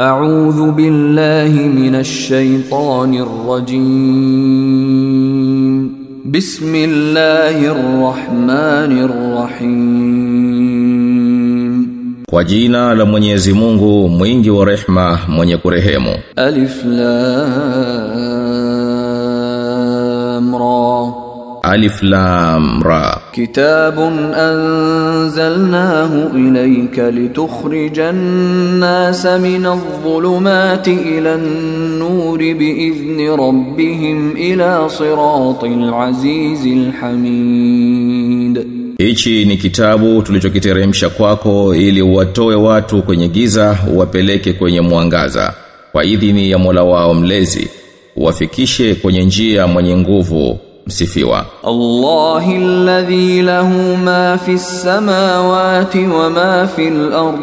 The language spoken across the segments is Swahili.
أعوذ بالله من الشيطان الرجيم بسم الله الرحمن الرحيم Kwa jina la Mwenyezi Mungu mwingi wa rehma mwenye kurehemu ألف لام را Alif Lam Ra كتاب أنزلناه إليك لتخرج الناس من الظلمات إلى النور بإذن ربهم إلى صراط العزيز الحميد Hichi ni kitabu tulichokiteremsha kwako ili uwatoe watu kwenye giza uwapeleke kwenye mwangaza kwa idhini ya Mola wao mlezi uwafikishe kwenye njia mwenye nguvu msifiwa. Allahi alladhi lahu ma fis samawati wa ma fil ard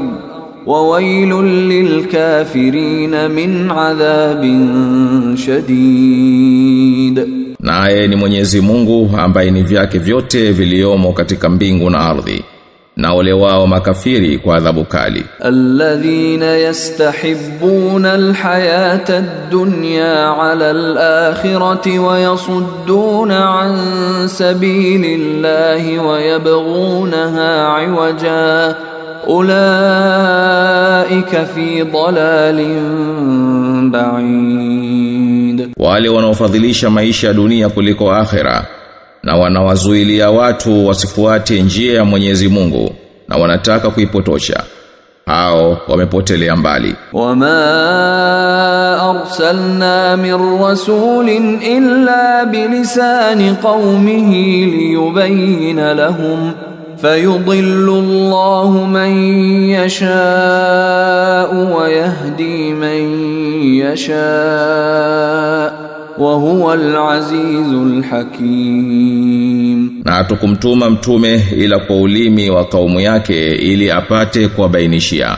wa wailul lil kafirin min adhabin shadid. Naye ni Mwenyezi Mungu ambaye ni vyake vyote viliomo katika mbingu na ardhi. na ole wao makafiri kwa adhabu kali الذين يستحبون الحياة الدنيا على الآخرة ويصدون عن سبيل الله ويبغونها عوجا أولئك في ضلال بعيد wale wanaofadhilisha maisha ya dunia kuliko akhera na wanawazuilia watu wasifuate njia ya Mwenyezi Mungu na wanataka kuipotosha. Hao wamepotelea mbali. Wama arsalna min rasulin illa bilisani qaumihi liyubayyana lahum fayudillu Allahu man yasha wa yahdi man yasha wa huwa al-azizul hakim. Na tukumtuma mtume ila kwa ulimi wa kaumu yake ili apate kuwabainishia.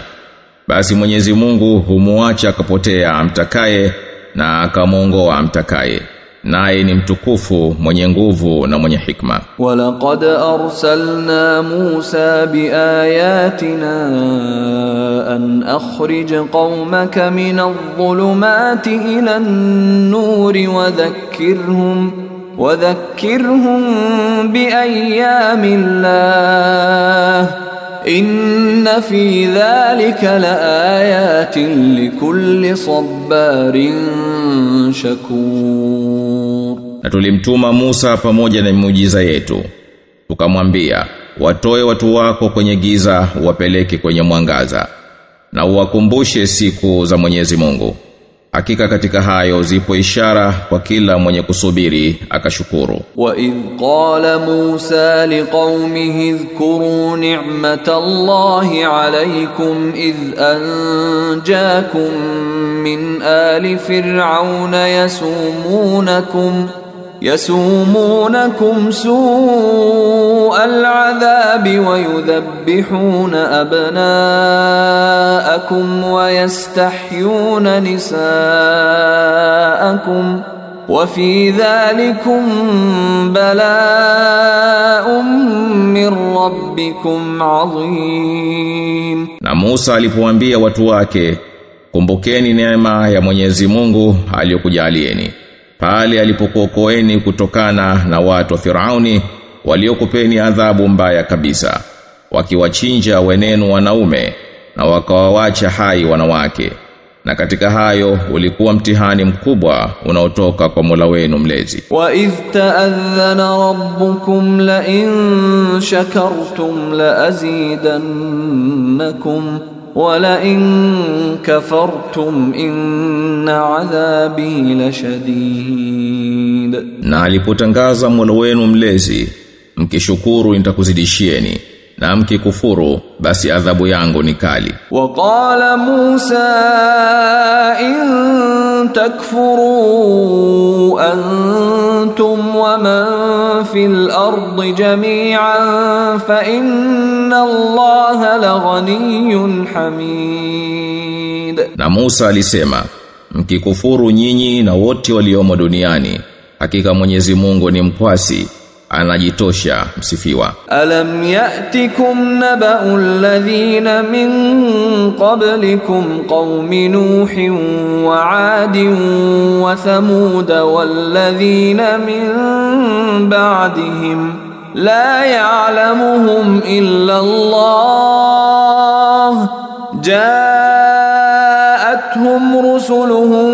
Basi Mwenyezi Mungu humuacha akapotea amtakaye na akamuongoa amtakaye. naye ni mtukufu mwenye nguvu na mwenye hikma ولقد أرسلنا موسى بآياتنا أن أخرج قومك من الظلمات إلى النور وذكرهم وذكرهم بأيام الله Inna fi dhalika laayatin likulli sabarin shakur. Na tulimtuma Musa pamoja na mujiza yetu. Tukamwambia, watoe watu wako kwenye giza, wapeleke kwenye mwangaza na uwakumbushe siku za Mwenyezi Mungu. hakika katika hayo zipo ishara kwa kila mwenye kusubiri akashukuru وإذ قال موسى لقومه اذكروا نعمة الله عليكم إذ أنجاكم من yasumunakum su'al adhabi wa yudhabbihuna abna'akum wa yastahyuna nisa'akum wa fi dhalikum bala'un min rabbikum 'azim na Musa alipoambia watu wake kumbukeni neema ya Mwenyezi Mungu aliyokujalieni pale alipokuokoeni kutokana na watu wa Firauni waliokupeni adhabu mbaya kabisa wakiwachinja wenenu wanaume na wakawawacha hai wanawake na katika hayo ulikuwa mtihani mkubwa unaotoka kwa Mola wenu mlezi. Wa idh ta'adhana rabbukum la in shakartum la azidannakum walain kafartum inna adhabi lashadid, na alipotangaza mola wenu mlezi, mkishukuru nitakuzidishieni na mkikufuru basi adhabu yangu ni kali. Waqala musa in takfuru antum wa man fil ard jami'an fa inna allaha laghaniyyun hamid. Na musa alisema mkikufuru nyinyi na wote waliomo duniani hakika mwenyezi Mungu ni mkwasi anajitosha msifiwa ألم يأتكم نبأ الذين من قبلكم قوم نوح وعاد وثمود والذين من بعدهم لا يعلمهم إلا الله جاءتهم رسلهم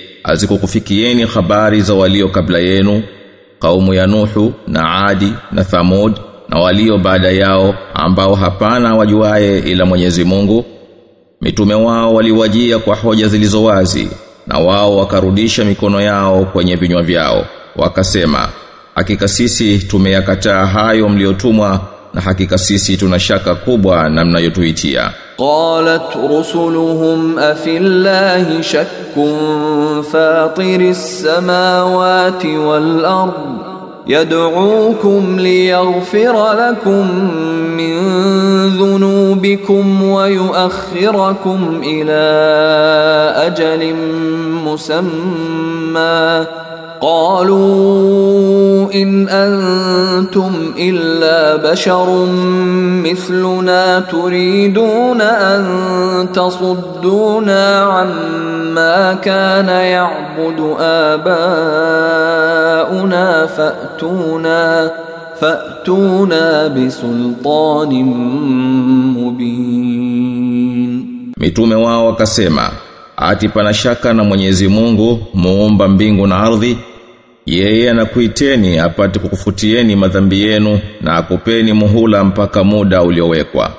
azikukufikieni habari za walio kabla yenu kaumu ya Nuhu na Adi na Thamud na walio baada yao ambao hapana wajuaye ila Mwenyezi Mungu. Mitume wao waliwajia kwa hoja zilizo wazi na wao wakarudisha mikono yao kwenye vinywa vyao wakasema hakika sisi tumeyakataa hayo mliotumwa na hakika sisi tuna shaka kubwa na mnayotuitia قالت رسلهم أفي الله شك فاطر السماوات والأرض يدعوكم ليغفر لكم من ذنوبكم ويؤخركم إلى أجل مسمى قالوا إن أنتم إلا بشر مثلنا تريدون أن تصدونا عما كان يعبد آباؤنا فأتونا فأتونا بسلطان مبين Mitume wao wakasema, ati pana shaka na Mwenyezi Mungu, muumba mbingu na ardhi, yeye anakuiteni apate kukufutieni madhambi yenu na akupeni muhula mpaka muda uliowekwa.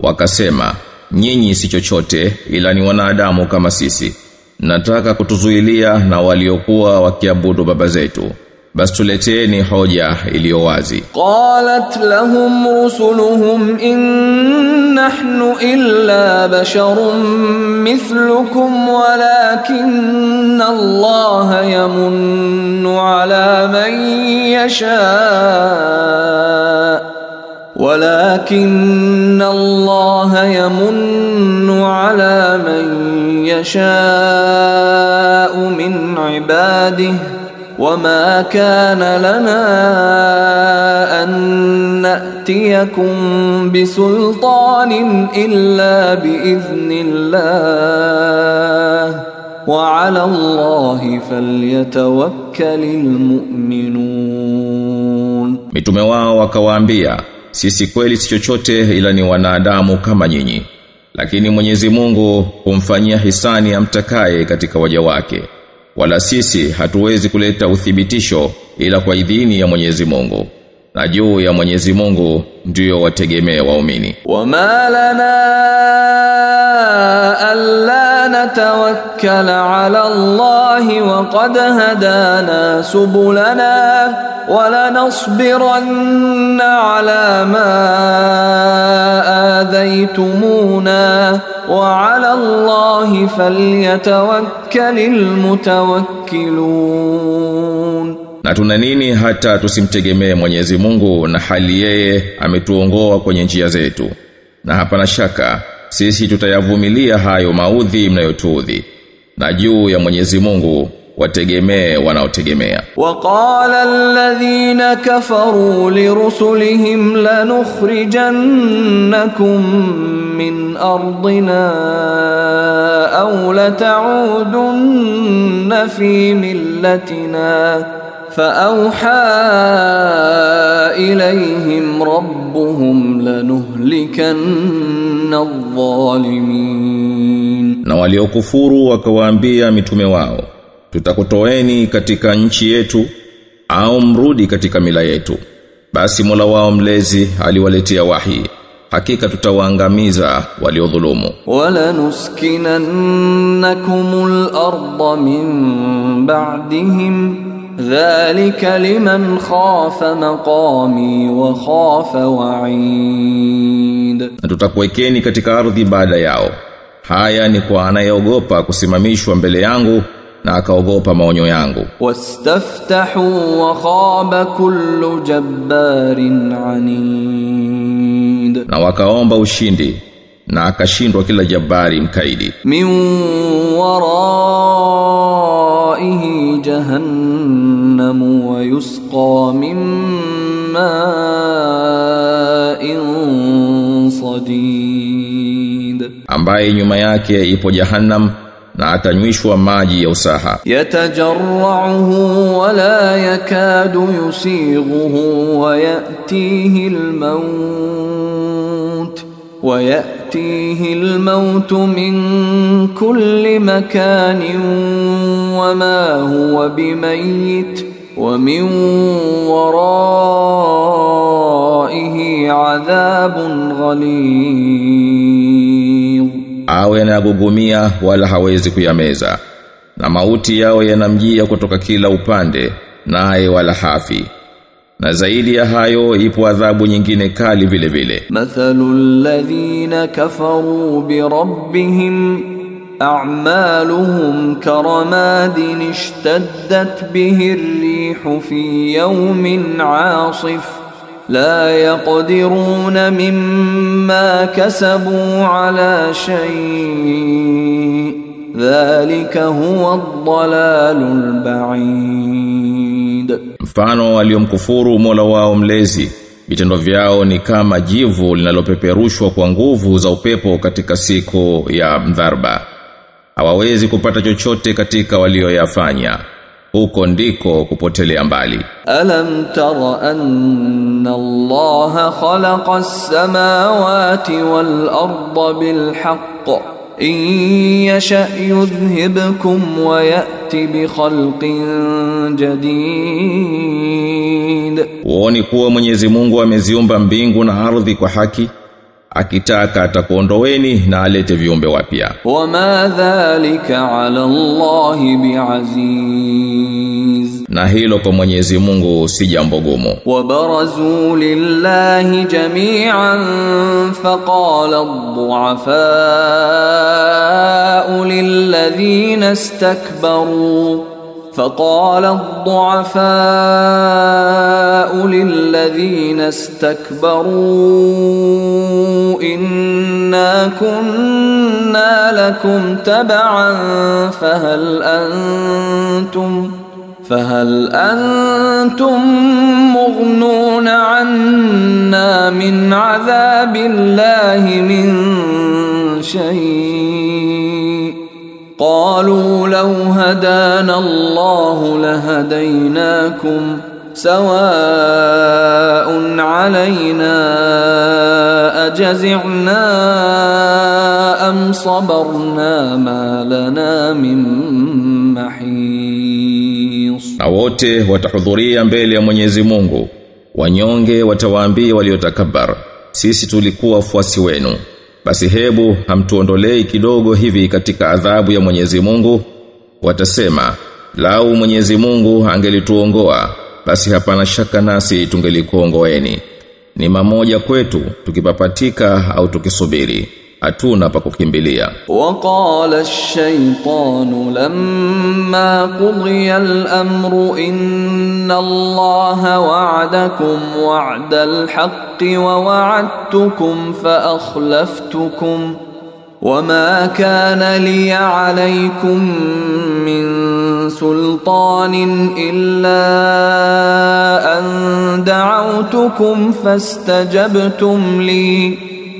Wakasema, nyinyi si chochote ila ni wanadamu kama sisi. Nataka kutuzuilia na waliokuwa wakiabudu baba zetu. بس تلتيني حوجة إليوازي قالت لهم رسلهم إن نحن إلا بشر مثلكم ولكن الله يمن على من يشاء ولكن الله يمن على من يشاء من عباده wama kana lana an na'tiyakum bisultanin illa biidhnillah wa 'ala Allahi falyatawakkalul mu'minun Mitume wao wakawaambia sisi kweli si chochote ila ni wanadamu kama nyinyi. Lakini Mwenyezi Mungu humfanyia hisani amtakaye katika waja wake wala sisi hatuwezi kuleta uthibitisho ila kwa idhini ya Mwenyezi Mungu. Na juu ya Mwenyezi Mungu ndiyo wategemea waumini. Wama lana alla نتوكل على الله وقد هدانا سبلنا ولنصبرن على ما آذيتمونا وعلى الله فليتوكل المتوكلون Na tuna nini hata tusimtegemee Mwenyezi Mungu na hali yeye ametuongoa kwenye njia zetu. Na hapana shaka sisi tutayavumilia hayo maudhi mnayotuudhi. Na juu ya Mwenyezi Mungu wategemee wanaotegemea. وقال الذين كفروا لرسلهم لنخرجنكم من أرضنا أو لتعودن في ملتنا فأوحى إليهم ربهم لنهلكن minal na waliokufuru wakawaambia mitume wao tutakutoeni katika nchi yetu au mrudi katika mila yetu. Basi Mola wao mlezi aliwaletea wahi. Hakika tutawaangamiza waliodhulumu. Wala nuskinannakumul arda min ba'dihim. Dhalika liman khafa maqami wa khafa wa'id. ketika tutakuwekeni katika ardhi baada yao. Haya ni kwa anayeogopa kusimamishwa mbele yangu na akaogopa maonyo yangu. Wastaftahu wa khaba kullu jabbarin anid. Na wakaomba ushindi na akashindwa kila jabari mkaidi. Min waraihi jahannam جهنم ويسقى من ماء صديد ambaye nyuma yake ipo jahannam na atanywishwa maji ya usaha. يتجرعه ولا يكاد يسيغه ويأتيه الموت ويأتيه الموت من كل مكان وما هو بميت ومن ورائه عذاب غليظ awe anagugumia wala hawezi kuyameza na mauti yao yanamjia kutoka kila upande naye wala hafi na zaidi ya hayo ipo adhabu nyingine kali vile vile مثل الذين كفروا بربهم أعمالهم كرماد اشتدت به الريح في يوم عاصف لا يقدرون مما كسبوا على شيء ذلك هو الضلال البعيد mfano waliomkufuru Mola wao mlezi vitendo vyao ni kama jivu linalopeperushwa kwa nguvu za upepo katika siku ya mdharba hawawezi kupata chochote katika walioyafanya. Huko ndiko kupotelea mbali. Alam tara anna allah khalaqa as-samawati wal arda bil haqq in yasha yudhhibkum wa ya'ti bi khalqin jadid. Uoni kuwa Mwenyezi Mungu ameziumba mbingu na ardhi kwa haki? akitaka atakuondoweni na alete viumbe wapya. Wa ma dhalika ala allah biaziz. Na hilo kwa Mwenyezi Mungu si jambo gumu. Wa barazu lillahi jami'an faqala ad-du'afa lilladhina istakbaru. فقال الضعفاء للذين استكبروا إنا كنا لكم تبعا فهل أنتم فهل أنتم مغنون عنا من عذاب الله من شيء قالوا لو هدانا الله لهديناكم سواء علينا أجزعنا أم صبرنا ما لنا من محيص na wote watahudhuria mbele ya Mwenyezi Mungu wanyonge watawaambia waliotakabar sisi tulikuwa wafuasi wenu basi hebu hamtuondolei kidogo hivi katika adhabu ya Mwenyezi Mungu. Watasema lau Mwenyezi Mungu angelituongoa basi hapana shaka nasi tungelikuongoeni ni mamoja kwetu tukipapatika au tukisubiri hatuna pa kukimbilia waqala ash-shaytanu lamma qudiya al-amru inna allaha wa'adakum wa'da al-haqqi wa wa'adtukum fa akhlaftukum وما كان لي عليكم من سلطان الا ان دعوتكم فاستجبتم لي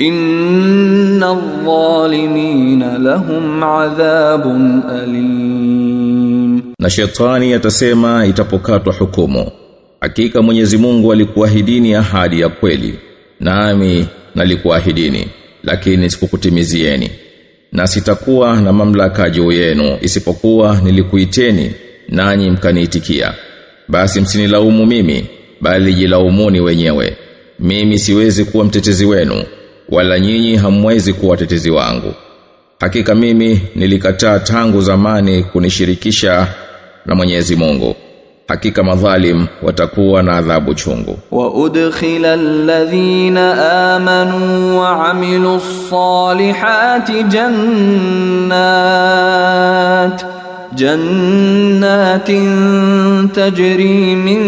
Inna dhalimina lahum adhabun alim. Na shetani atasema itapokatwa hukumu. Hakika Mwenyezi Mungu alikuahidini ahadi ya kweli. Nami nalikuahidini lakini sikukutimizieni. Na sitakuwa na mamlaka juu yenu isipokuwa nilikuiteni nanyi mkaniitikia. Basi msinilaumu mimi bali jilaumuni wenyewe. Mimi siwezi kuwa mtetezi wenu wala nyinyi hamwezi kuwa watetezi wangu. Hakika mimi nilikataa tangu zamani kunishirikisha na Mwenyezi Mungu. Hakika madhalim watakuwa na adhabu chungu. Wa udkhila alladhina amanu wa amilus salihati jannat. جنات تجري من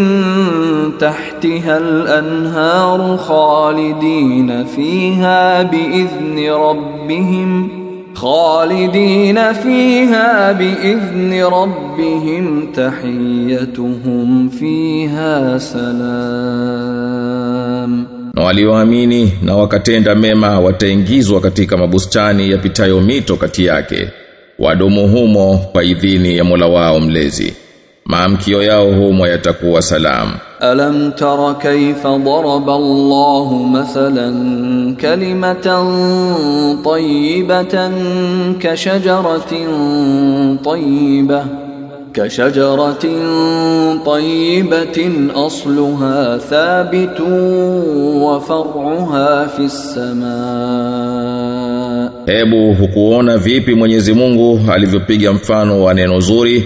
تحتها الأنهار خالدين فيها بإذن ربهم خالدين فيها بإذن ربهم تحيتهم فيها سلام walioamini na wakatenda mema wataingizwa katika mabustani yapitayo mito kati yake. Wadumu humo kwa idhini ya Mola wao mlezi. Maamkio yao humo yatakuwa salamu. ألم تر كيف ضرب الله مثلا كلمة طيبة كشجرة طيبة كشجرة طيبة أصلها ثابت وفرعها في السماء Hebu hukuona vipi Mwenyezi Mungu alivyopiga mfano wa neno zuri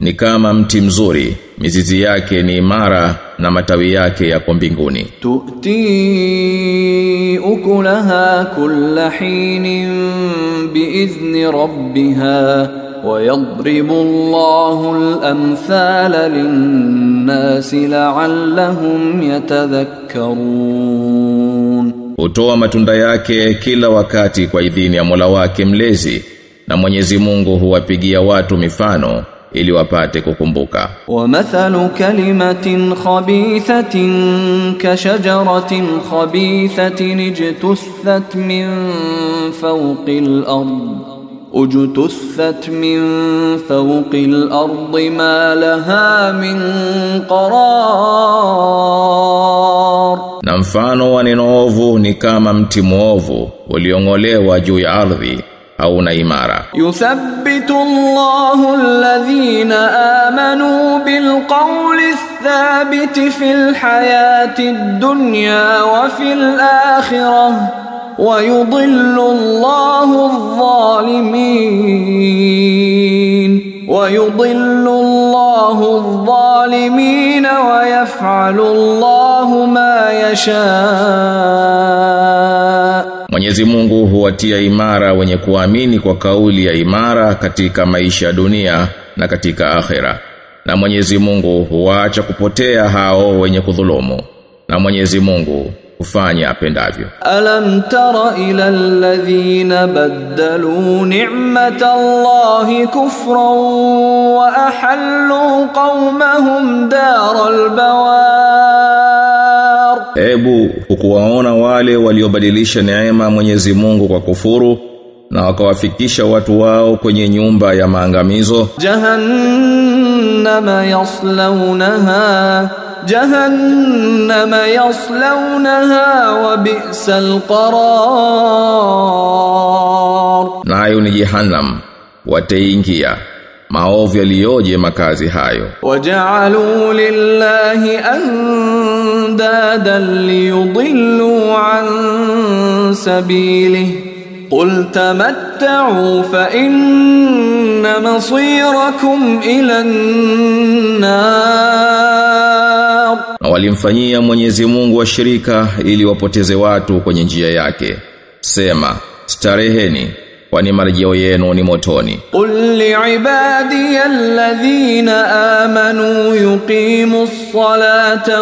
ni kama mti mzuri mizizi yake ni imara na matawi yake yako mbinguni تؤتي أكلها كل حين بإذن ربها ويضرب الله الأمثال للناس لعلهم يتذكرون hutoa matunda yake kila wakati kwa idhini ya Mola wake mlezi na Mwenyezi Mungu huwapigia watu mifano ili wapate kukumbuka. Wa mathalu kalimatin khabithatin ka shajaratin khabithatin ijtussat min fawqi al-ard ujtusat min fawqi al-ard ma laha min qarar na mfano wa neno ovu ni kama mti mwovu uliong'olewa juu ya ardhi hauna imara يثبت الله الذين آمنوا بالقول الثابت في الحياة الدنيا وفي الآخرة ويضل الله الظالمين Allahu adh-dhalimin wa yaf'alu Allahu ma yasha. Mwenyezi Mungu huwatia imara wenye kuamini kwa kauli ya imara katika maisha ya dunia na katika akhera. Na Mwenyezi Mungu huwaacha kupotea hao wenye kudhulumu. Na Mwenyezi Mungu kufanya apendavyo. Alam tara ila alladhina badalu ni'mata Allahi kufran wa ahallu qaumahum daral bawar. Ebu ukuwaona wale waliobadilisha neema Mwenyezi Mungu kwa kufuru na wakawafikisha watu wao kwenye nyumba ya maangamizo. Jahannama yaslaunaha جهنم يصلونها وبئس القرار. Nayo ni jehannam wataingia maovu yaliyoje makazi hayo. وجعلوا لله أندادا ليضلوا عن سبيله. قل تمتعوا فإن مصيركم إلى النار. walimfanyia Mwenyezi Mungu washirika ili wapoteze watu kwenye njia yake. Sema stareheni kwani marejeo yenu ni motoni. Qul liibadiyalladhina amanu yuqimus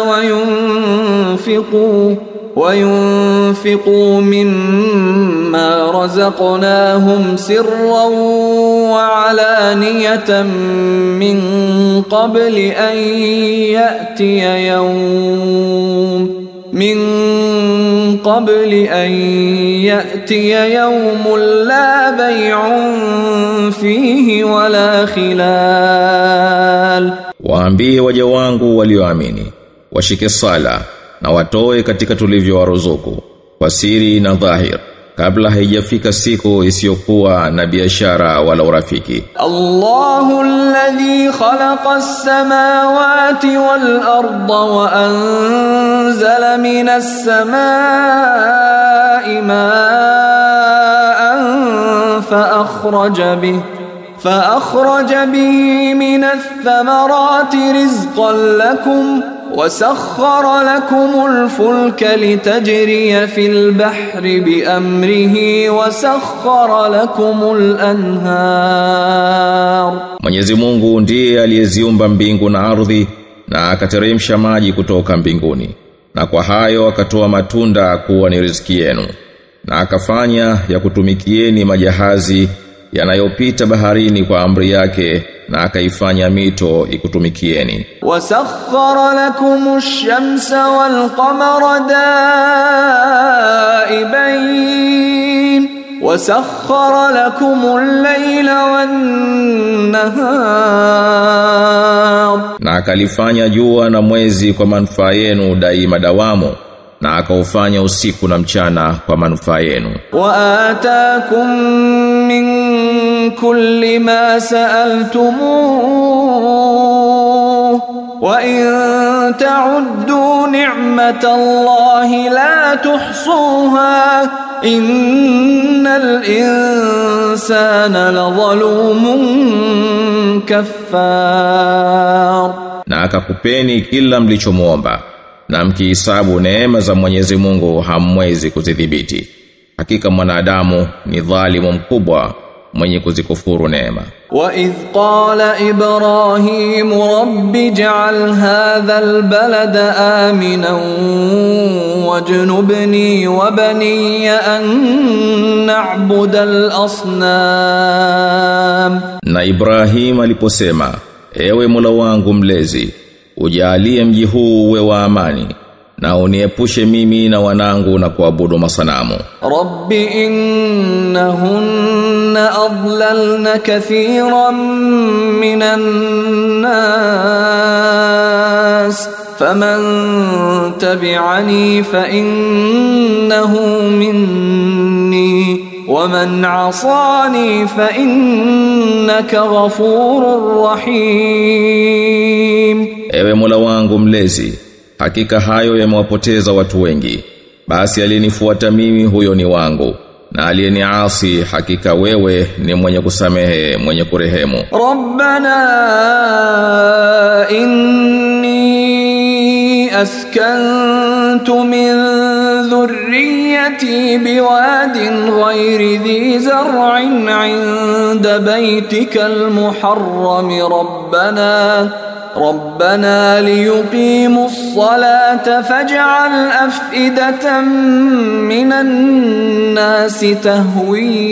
wa yunfiquu وينفقوا مما رزقناهم سرا وعلانية من قبل أن يأتي يوم من قبل أن يأتي يوم لا بيع فيه ولا خلال. Waja wangu walioamini washike sala. Na watoe katika tulivyowaruzuku kwa siri na dhahir kabla haijafika siku isiyokuwa na biashara wala urafiki الله الذي خلق السماوات والأرض وأنزل من السماء ماء فأخرج به فأخرج به من الثمرات رزقا لكم وسخر لكم الفلك لتجري في البحر بأمره وسخر لكم الأنهار Mwenyezi Mungu ndiye aliyeziumba mbingu na ardhi na akateremsha maji kutoka mbinguni na kwa hayo akatoa matunda kuwa ni riziki yenu na akafanya ya kutumikieni majahazi yanayopita baharini kwa amri yake na akaifanya mito ikutumikieni. Wasakhkhara lakumush shamsa wal qamara daibain. Wasakhkhara lakumul layla wan nahar. Na akalifanya jua na mwezi kwa manufaa yenu daima dawamu na akaufanya usiku na mchana kwa manufaa yenu. Wa ataakum kulli ma sa'altumuhu wa in ta'uddu ni'matallahi la tuhsuha innal insana ladhalumun kaffar na akakupeni kila mlichomwomba. Na mkihisabu neema za Mwenyezi Mungu hamwezi kuzidhibiti hakika mwanadamu ni dhalimu mkubwa mwenye kuzikufuru neema. Wa idh qala Ibrahim rabbi ja'al hadha albalada aminan wajnubni wa bani an na'buda al-asnam. Na Ibrahim aliposema, ewe Mola wangu mlezi, ujalie mji huu uwe wa amani na uniepushe mimi na wanangu na kuabudu masanamu رب إنهن أضللن كثيرا من الناس فمن تبعني فإنه مني ومن عصاني فإنك غفور رحيم Ewe Mola wangu mlezi, Hakika hayo yamewapoteza watu wengi. Basi aliyenifuata mimi huyo ni wangu. Na aliyeniasi hakika wewe ni mwenye kusamehe mwenye kurehemu. Rabbana inni askantu min dhurriyyati biwadin ghairi dhi zar'in 'inda baytikal muharram rabbana ربنا ليقيموا الصلاة فاجعل أفئدة من الناس تهوي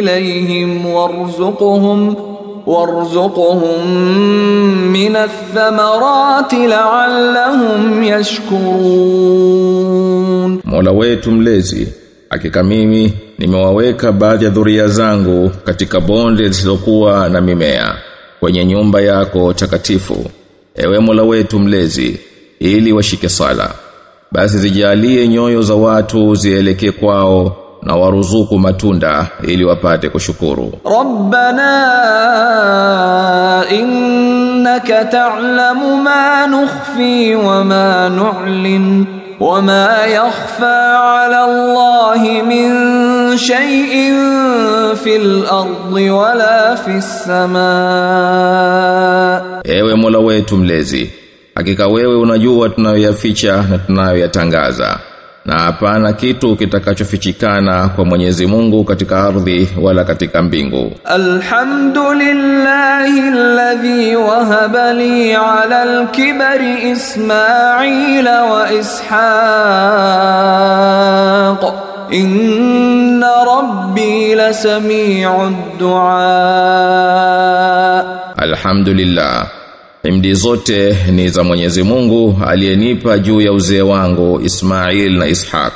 إليهم وارزقهم وارزقهم من الثمرات لعلهم يشكرون Mola wetu mlezi, hakika mimi nimewaweka baadhi ya dhuria zangu katika bonde zisizokuwa na mimea kwenye nyumba yako takatifu ewe Mola wetu mlezi ili washike sala. Basi zijalie nyoyo za watu zielekee kwao na waruzuku matunda ili wapate kushukuru. Rabbana innaka ta'lamu ma nukhfi wa ma nu'lin wa ma yakhfa 'ala allahi min شيء في الأرض ولا في السماء Ewe Mola wetu mlezi, hakika wewe unajua tunayoyaficha na tunayoyatangaza. Na hapana kitu kitakachofichikana kwa Mwenyezi Mungu katika ardhi wala katika mbingu. الحمد لله الذي وهب لي على الكبر إسماعيل وإسحاق inna rabbi lasami'ud du'a. Alhamdulillah, imdi zote ni za Mwenyezi Mungu aliyenipa juu ya uzee wangu Ismail na Ishaq.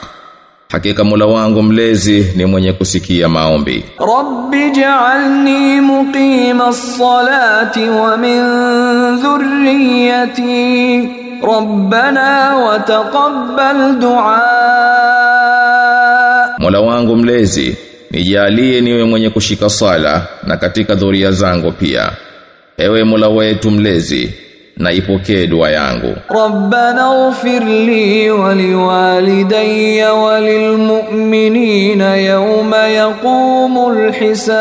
Hakika Mola wangu mlezi ni mwenye kusikia maombi. Rabbi ja'alni muqima as-salati wa min dhurriyyati. Rabbana wa taqabbal du'a. Mola wangu mlezi nijalie niwe mwenye kushika sala na katika dhuria zangu pia. Ewe Mola wetu mlezi na ipokee dua yangu. Rabbana ighfir li wa liwalidayya wa lilmu'minina yawma yaqumul hisab.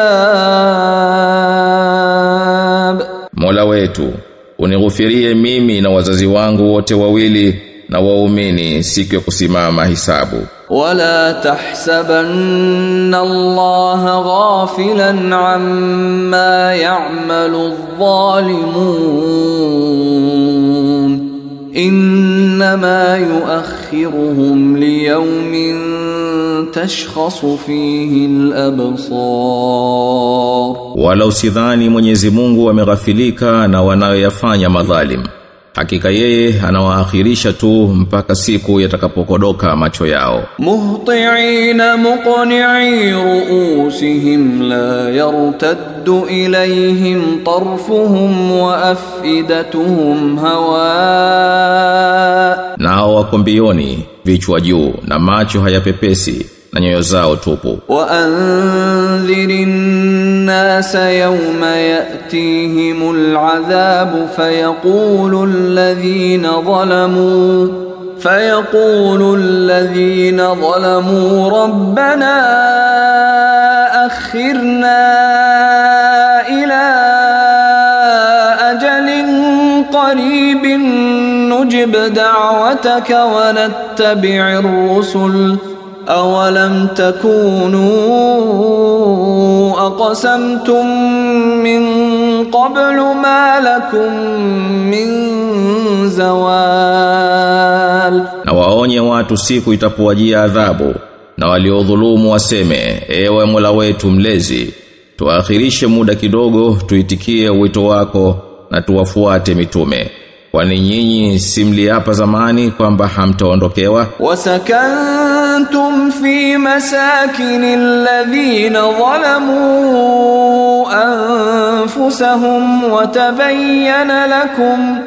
Mola wetu unighufirie mimi na wazazi wangu wote wawili na waumini siku ya kusimama hisabu. Wala tahsabanna Allah ghafilan amma ya'malu adh-dhalimun. Inma yu'akhiruhum liyawmin tashkhasu fihi al-absar. Wala usidhani Mwenyezi Mungu ameghafilika na wanayoyafanya madhalim. Hakika yeye anawaakhirisha tu mpaka siku yatakapokodoka macho yao. Muhti'ina muqni'i ru'usihim la yartaddu ilayhim tarfuhum wa afidatuhum hawa. Nao wako mbioni vichwa juu na macho hayapepesi na nyoyo zao tupu وأنذر الناس يوم يأتيهم العذاب فيقول الذين ظلموا فيقول الذين ظلموا ربنا أخرنا إلى أجل قريب نجب دعوتك ونتبع الرسل. awalam takunu aqsamtum min qablu ma lakum min zawal, na waonye watu siku itapowajia adhabu na waliodhulumu waseme ewe Mola wetu mlezi tuakhirishe muda kidogo tuitikie wito wako na tuwafuate mitume. Kwani nyinyi simliapa zamani kwamba hamtaondokewa? Wasakan وسكنتم في مساكن الذين ظلموا أنفسهم وتبين لكم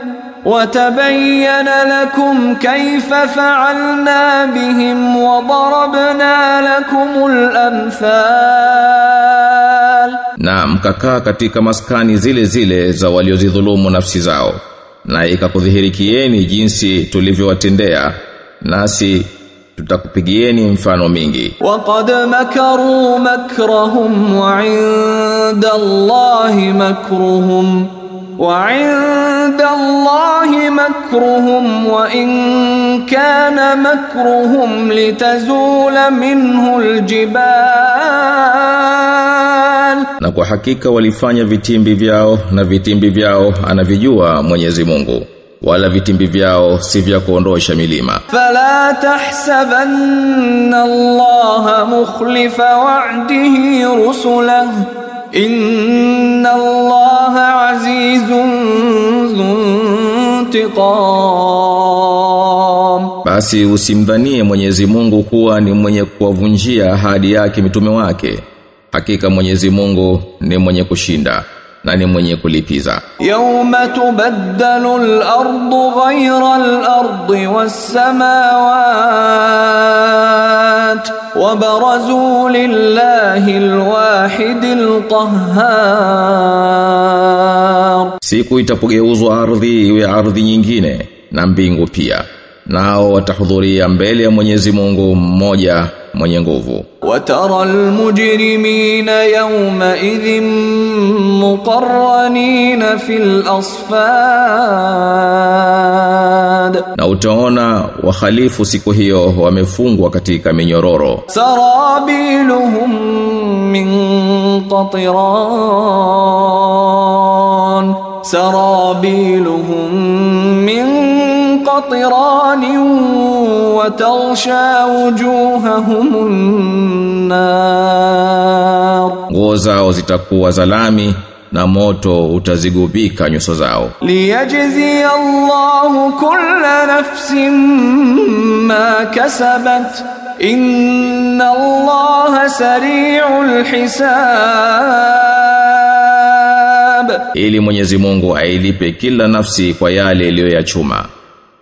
وتبين لكم كيف فعلنا بهم وضربنا لكم الأمثال na mkakaa katika maskani zile zile za waliozidhulumu nafsi zao na ikakudhihirikieni jinsi tulivyowatendea nasi tutakupigieni mfano mingi. Waqad makaru makrahum wa inda allahi makruhum. Wa inda allahi makruhum wa in kana makruhum litazula minhu aljibal. Na kwa hakika walifanya vitimbi vyao na vitimbi vyao anavijua Mwenyezi Mungu wala vitimbi vyao si vya kuondosha milima. Fala tahsabanna Allah mukhlifa wa'dihi rusulahu. Inna Allah azizun basi usimdhanie Mwenyezi Mungu kuwa ni mwenye kuwavunjia ahadi yake mitume wake. Hakika Mwenyezi Mungu ni mwenye kushinda na ni mwenye kulipiza. Yawma tubaddalu al-ardu ghayra al-ardi was-samawat wa barazu lillahi al-wahid al-qahhar. Siku itapogeuzwa ardhi iwe ardhi nyingine na mbingu pia nao watahudhuria mbele ya Mwenyezi Mungu mmoja mwenye nguvu. Watara almujrimina yawma idhin muqarranina fil asfad, na utaona wahalifu siku hiyo wamefungwa katika minyororo. Sarabiluhum min qatran sarabiluhum min قطران وتغشى وجوههم النار nguo zao zitakuwa za lami na moto utazigubika nyuso zao ليجزي الله كل نفس ما كسبت إن الله سريع الحساب ili Mwenyezi Mungu ailipe kila nafsi kwa yale iliyoyachuma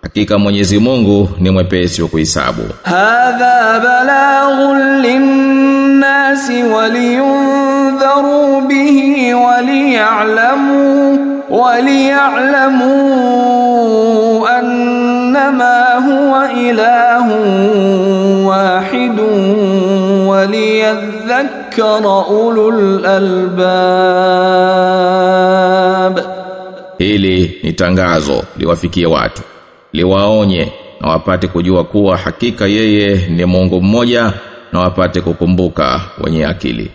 Hakika Mwenyezi Mungu ni mwepesi wa kuhesabu. Hadha balaghun linnasi waliyundharu bihi waliya'lamu waliya'lamu annama huwa ilahu wahidun waliyadhakkara ulul albab. Hili ni tangazo liwafikie watu liwaonye na wapate kujua kuwa hakika yeye ni Mungu mmoja na wapate kukumbuka wenye akili